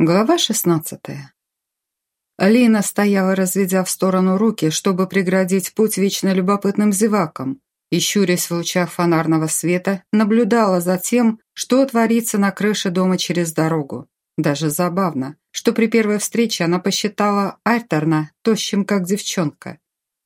Глава шестнадцатая. Лина стояла, разведя в сторону руки, чтобы преградить путь вечно любопытным зевакам, и, щурясь в лучах фонарного света, наблюдала за тем, что творится на крыше дома через дорогу. Даже забавно, что при первой встрече она посчитала Альтерна тощим, как девчонка.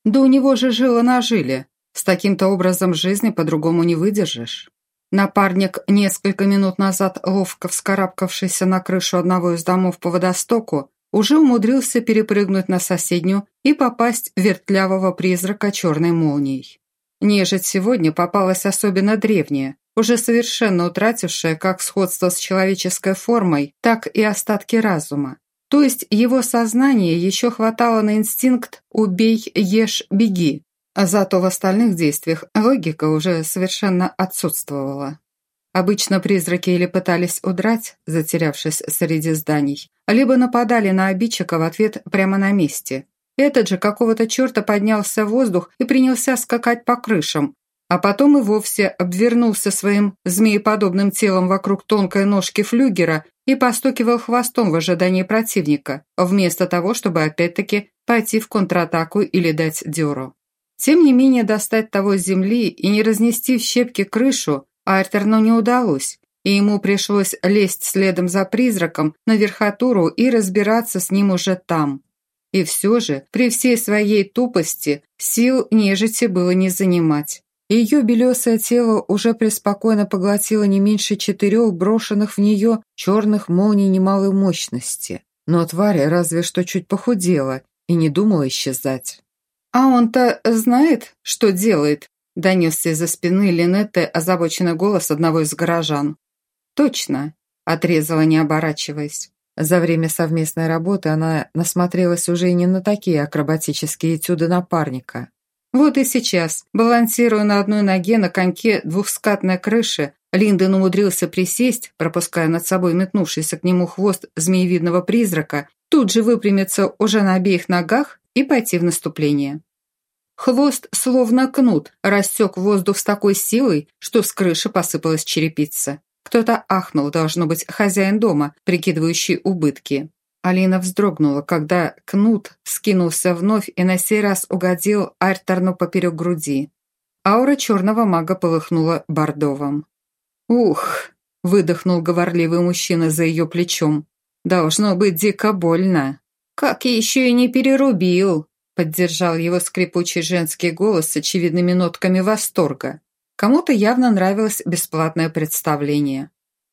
Да у него же жило на жиле. С таким-то образом жизни по-другому не выдержишь. Напарник, несколько минут назад ловко вскарабкавшийся на крышу одного из домов по водостоку, уже умудрился перепрыгнуть на соседнюю и попасть в вертлявого призрака черной молнией. Нежить сегодня попалась особенно древняя, уже совершенно утратившая как сходство с человеческой формой, так и остатки разума. То есть его сознание еще хватало на инстинкт «убей, ешь, беги», зато в остальных действиях логика уже совершенно отсутствовала. Обычно призраки или пытались удрать, затерявшись среди зданий, либо нападали на обидчика в ответ прямо на месте. Этот же какого-то черта поднялся в воздух и принялся скакать по крышам, а потом и вовсе обвернулся своим змееподобным телом вокруг тонкой ножки флюгера и постукивал хвостом в ожидании противника, вместо того, чтобы опять-таки пойти в контратаку или дать дёру. Тем не менее, достать того с земли и не разнести в щепки крышу Альтерну не удалось, и ему пришлось лезть следом за призраком на верхотуру и разбираться с ним уже там. И все же, при всей своей тупости, сил нежити было не занимать. Ее белесое тело уже преспокойно поглотило не меньше четырех брошенных в нее черных молний немалой мощности. Но тварь разве что чуть похудела и не думала исчезать. «А он-то знает, что делает?» – донесся из-за спины Линетты озабоченный голос одного из горожан. «Точно», – отрезала, не оборачиваясь. За время совместной работы она насмотрелась уже не на такие акробатические этюды напарника. Вот и сейчас, балансируя на одной ноге на коньке двухскатной крыши, Линдон умудрился присесть, пропуская над собой метнувшийся к нему хвост змеевидного призрака, тут же выпрямиться уже на обеих ногах и пойти в наступление. Хвост, словно кнут, рассек воздух с такой силой, что с крыши посыпалась черепица. Кто-то ахнул, должно быть, хозяин дома, прикидывающий убытки. Алина вздрогнула, когда кнут скинулся вновь и на сей раз угодил Альтерну поперек груди. Аура черного мага полыхнула бордовым. «Ух!» – выдохнул говорливый мужчина за ее плечом. «Должно быть дико больно». «Как еще и не перерубил!» – поддержал его скрипучий женский голос с очевидными нотками восторга. Кому-то явно нравилось бесплатное представление.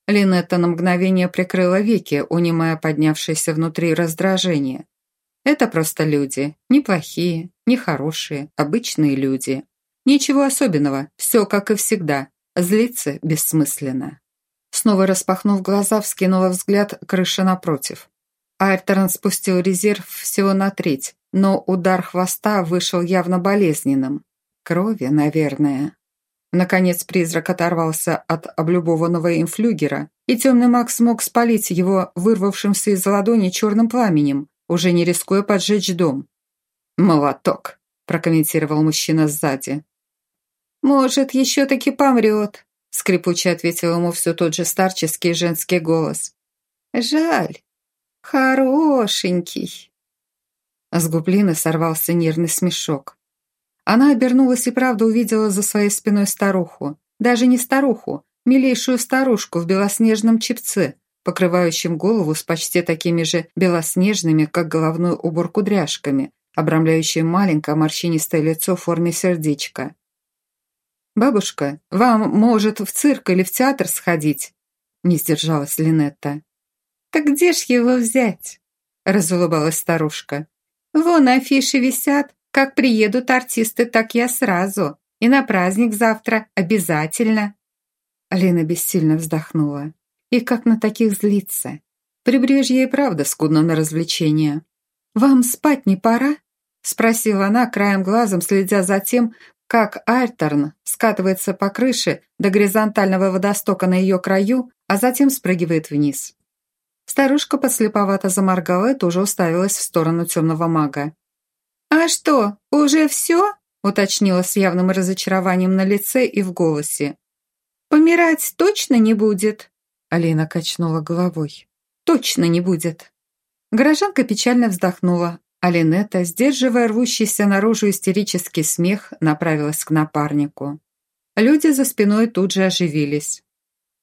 Линетта на мгновение прикрыла веки, унимая поднявшееся внутри раздражение. Это просто люди. Неплохие, нехорошие, обычные люди. Ничего особенного, все как и всегда. Злиться бессмысленно. Снова распахнув глаза, вскинула взгляд крыши напротив. Альтерн спустил резерв всего на треть, но удар хвоста вышел явно болезненным. Крови, наверное. Наконец призрак оторвался от облюбованного им флюгера, и темный маг смог спалить его вырвавшимся из ладони черным пламенем, уже не рискуя поджечь дом. «Молоток», – прокомментировал мужчина сзади. «Может, еще таки помрет», – скрипуче ответил ему все тот же старческий женский голос. «Жаль, «Хорошенький!» С гублины сорвался нервный смешок. Она обернулась и правда увидела за своей спиной старуху. Даже не старуху, милейшую старушку в белоснежном чепце, покрывающем голову с почти такими же белоснежными, как головной убор кудряшками, обрамляющим маленькое морщинистое лицо в форме сердечка. «Бабушка, вам, может, в цирк или в театр сходить?» не сдержалась Линетта. «Так где ж его взять?» – разулыбалась старушка. «Вон афиши висят. Как приедут артисты, так я сразу. И на праздник завтра обязательно». Алина бессильно вздохнула. И как на таких злиться? Прибрежье и правда скудно на развлечения. «Вам спать не пора?» – спросила она, краем глазом следя за тем, как Альтерн скатывается по крыше до горизонтального водостока на ее краю, а затем спрыгивает вниз. Старушка подслеповато заморгала и тоже уставилась в сторону темного мага. «А что, уже все?» – уточнила с явным разочарованием на лице и в голосе. «Помирать точно не будет?» Алина качнула головой. точно не будет!» Горожанка печально вздохнула, а Линетта, сдерживая рвущийся наружу истерический смех, направилась к напарнику. Люди за спиной тут же оживились.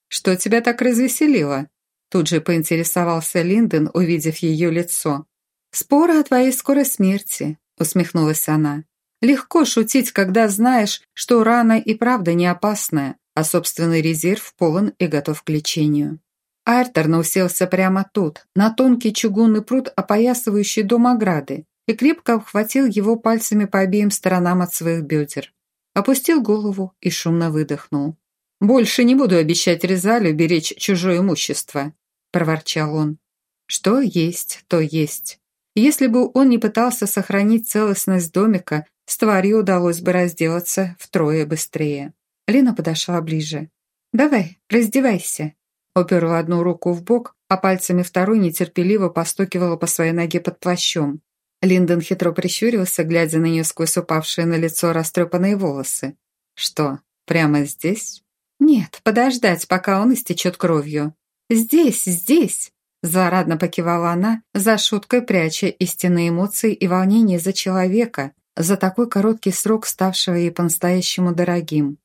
«Что тебя так развеселило?» Тут же поинтересовался Линден, увидев ее лицо. «Споры о твоей скорой смерти», — усмехнулась она. «Легко шутить, когда знаешь, что рана и правда не опасная, а собственный резерв полон и готов к лечению». Айрторн уселся прямо тут, на тонкий чугунный пруд, опоясывающий дом ограды, и крепко обхватил его пальцами по обеим сторонам от своих бедер. Опустил голову и шумно выдохнул. «Больше не буду обещать Резалю беречь чужое имущество», – проворчал он. «Что есть, то есть. Если бы он не пытался сохранить целостность домика, с тварью удалось бы разделаться втрое быстрее». Лена подошла ближе. «Давай, раздевайся», Уперла одну руку в бок, а пальцами второй нетерпеливо постукивала по своей ноге под плащом. Линдон хитро прищурился, глядя на нее сквозь упавшие на лицо растрепанные волосы. «Что, прямо здесь?» «Нет, подождать, пока он истечет кровью». «Здесь, здесь!» Злорадно покивала она, за шуткой пряча истинные эмоции и волнение за человека, за такой короткий срок ставшего ей по-настоящему дорогим.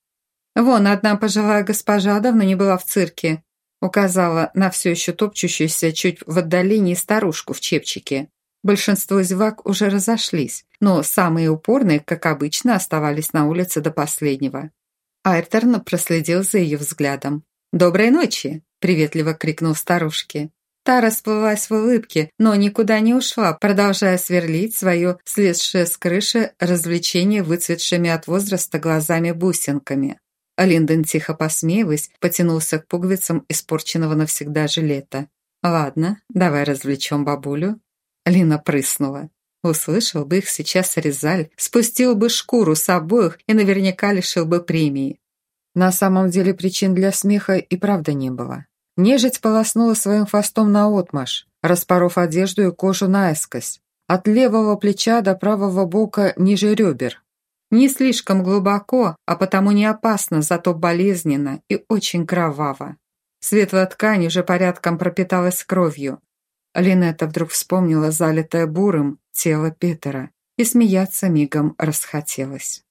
«Вон, одна пожилая госпожа давно не была в цирке указала на все еще топчущуюся чуть в отдалении старушку в чепчике. Большинство зевак уже разошлись, но самые упорные, как обычно, оставались на улице до последнего. Айрторн проследил за ее взглядом. «Доброй ночи!» – приветливо крикнул старушке. Та расплылась в улыбке, но никуда не ушла, продолжая сверлить свое слезшее с крыши развлечение выцветшими от возраста глазами-бусинками. Линдон, тихо посмеиваясь, потянулся к пуговицам испорченного навсегда жилета. «Ладно, давай развлечем бабулю». Лина прыснула. Услышал бы их сейчас Резаль, спустил бы шкуру с обоих и наверняка лишил бы премии. На самом деле причин для смеха и правда не было. Нежить полоснула своим хвостом наотмашь, распоров одежду и кожу наискось. От левого плеча до правого бока ниже ребер. Не слишком глубоко, а потому не опасно, зато болезненно и очень кроваво. Светлая ткань уже порядком пропиталась кровью. Линетта вдруг вспомнила залитое бурым тело Петера, и смеяться мигом расхотелось.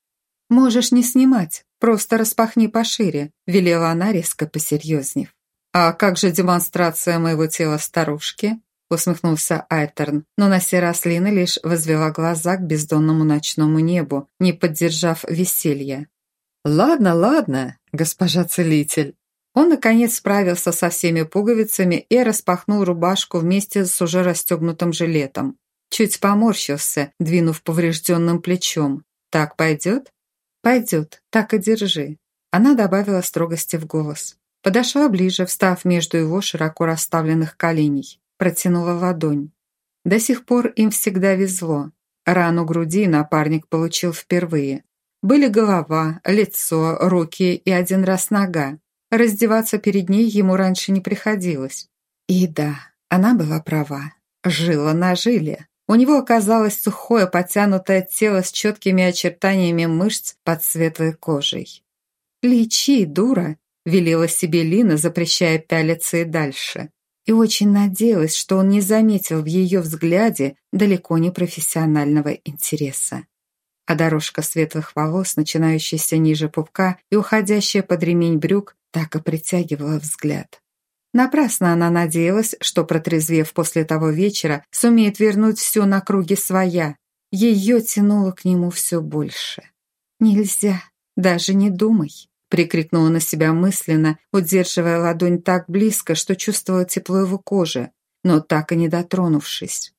«Можешь не снимать, просто распахни пошире», – велела она, резко посерьезнев. «А как же демонстрация моего тела старушки?» усмехнулся Айтерн, но на сей раз Лина лишь возвела глаза к бездонному ночному небу, не поддержав веселья. «Ладно, ладно, госпожа целитель». Он, наконец, справился со всеми пуговицами и распахнул рубашку вместе с уже расстегнутым жилетом. Чуть поморщился, двинув поврежденным плечом. «Так пойдет?» «Пойдет, так и держи». Она добавила строгости в голос. Подошла ближе, встав между его широко расставленных коленей протянула ладонь. До сих пор им всегда везло. Рану груди напарник получил впервые. Были голова, лицо, руки и один раз нога. Раздеваться перед ней ему раньше не приходилось. И да, она была права. Жила на жиле. У него оказалось сухое, подтянутое тело с четкими очертаниями мышц под светлой кожей. «Лечи, дура!» – велела себе Лина, запрещая пялиться и дальше и очень надеялась, что он не заметил в ее взгляде далеко не профессионального интереса. А дорожка светлых волос, начинающаяся ниже пупка и уходящая под ремень брюк, так и притягивала взгляд. Напрасно она надеялась, что, протрезвев после того вечера, сумеет вернуть все на круги своя. Ее тянуло к нему все больше. «Нельзя, даже не думай», прикрикнула на себя мысленно, удерживая ладонь так близко, что чувствовала тепло его кожи, но так и не дотронувшись.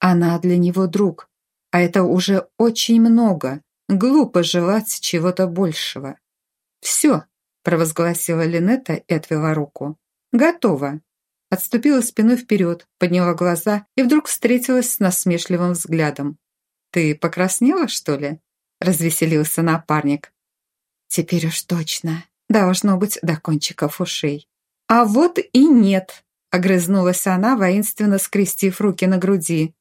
Она для него друг, а это уже очень много. Глупо желать чего-то большего. «Все», – провозгласила Линетта и отвела руку. «Готово». Отступила спиной вперед, подняла глаза и вдруг встретилась с насмешливым взглядом. «Ты покраснела, что ли?» – развеселился напарник. Теперь уж точно. Должно быть до кончиков ушей. А вот и нет, огрызнулась она, воинственно скрестив руки на груди.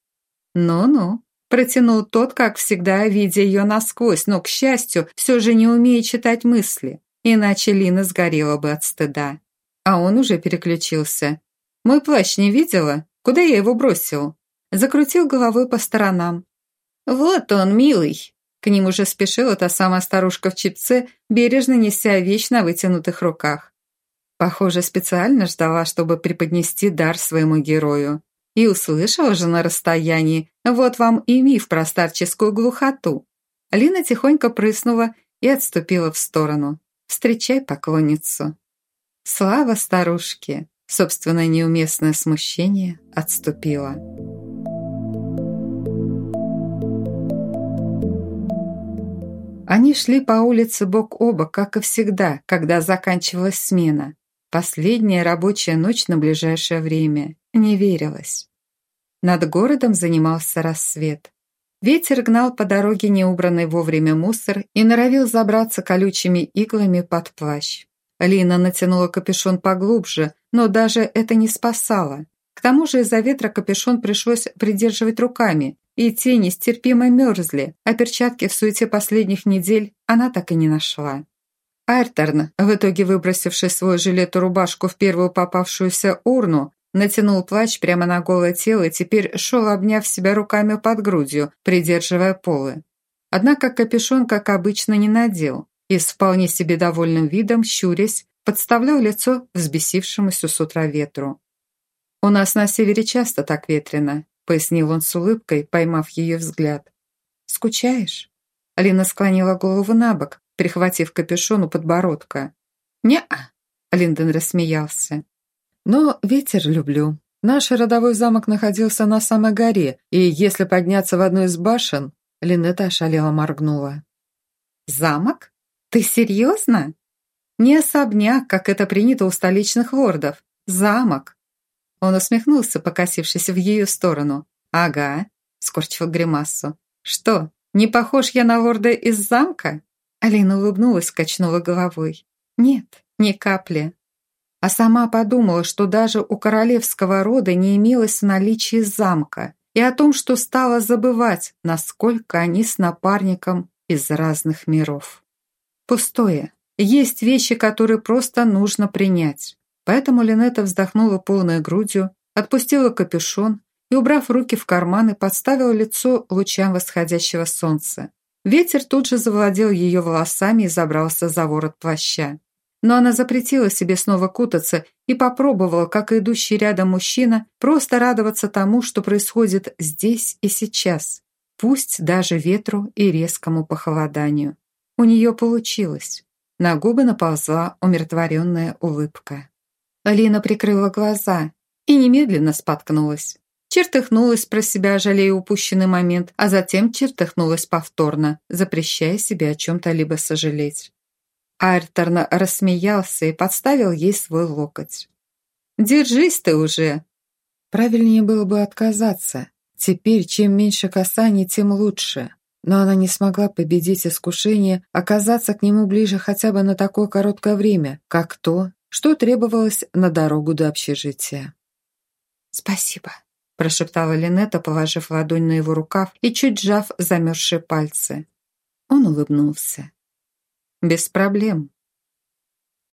Ну-ну, протянул тот, как всегда, видя ее насквозь, но, к счастью, все же не умея читать мысли, иначе Лина сгорела бы от стыда. А он уже переключился. Мой плащ не видела? Куда я его бросил?» Закрутил головой по сторонам. «Вот он, милый!» К ним уже спешила та самая старушка в чипце, бережно неся вещь на вытянутых руках. Похоже, специально ждала, чтобы преподнести дар своему герою. И услышала же на расстоянии, вот вам и миф про старческую глухоту. Лина тихонько прыснула и отступила в сторону. «Встречай поклонницу». Слава старушке! Собственное неуместное смущение отступило. Они шли по улице бок о бок, как и всегда, когда заканчивалась смена. Последняя рабочая ночь на ближайшее время. Не верилось. Над городом занимался рассвет. Ветер гнал по дороге неубранный вовремя мусор и норовил забраться колючими иглами под плащ. Лина натянула капюшон поглубже, но даже это не спасало. К тому же из-за ветра капюшон пришлось придерживать руками, и те нестерпимо мерзли, а перчатки в суете последних недель она так и не нашла. Айрторн, в итоге выбросивший свой жилет и рубашку в первую попавшуюся урну, натянул плащ прямо на голое тело и теперь шел, обняв себя руками под грудью, придерживая полы. Однако капюшон, как обычно, не надел и с вполне себе довольным видом, щурясь, подставлял лицо взбесившемуся с утра ветру. «У нас на севере часто так ветрено», — пояснил он с улыбкой, поймав ее взгляд. «Скучаешь?» Алина склонила голову на бок, прихватив капюшон у подбородка. «Не-а», — Линдон рассмеялся. «Но ветер люблю. Наш родовой замок находился на самой горе, и если подняться в одну из башен...» Линета ошалела моргнула. «Замок? Ты серьезно?» «Не особняк, как это принято у столичных лордов. Замок. Он усмехнулся, покосившись в ее сторону. «Ага», — скорчил гримасу. «Что, не похож я на лорда из замка?» Алина улыбнулась, качнула головой. «Нет, ни капли». А сама подумала, что даже у королевского рода не имелось в наличии замка, и о том, что стала забывать, насколько они с напарником из разных миров. Пустое. Есть вещи, которые просто нужно принять. Поэтому Линета вздохнула полной грудью, отпустила капюшон и, убрав руки в карманы, подставила лицо лучам восходящего солнца. Ветер тут же завладел ее волосами и забрался за ворот плаща. Но она запретила себе снова кутаться и попробовала, как идущий рядом мужчина, просто радоваться тому, что происходит здесь и сейчас, пусть даже ветру и резкому похолоданию. У нее получилось. На губы наползла умиротворенная улыбка. Алина прикрыла глаза и немедленно споткнулась. Чертыхнулась про себя, жалея упущенный момент, а затем чертыхнулась повторно, запрещая себе о чем-то либо сожалеть. Айрторн рассмеялся и подставил ей свой локоть. «Держись ты уже!» Правильнее было бы отказаться. Теперь, чем меньше касаний, тем лучше. Но она не смогла победить искушение оказаться к нему ближе хотя бы на такое короткое время, как то, что требовалось на дорогу до общежития. «Спасибо», – прошептала Линетта, положив ладонь на его рукав и чуть сжав замерзшие пальцы. Он улыбнулся. «Без проблем.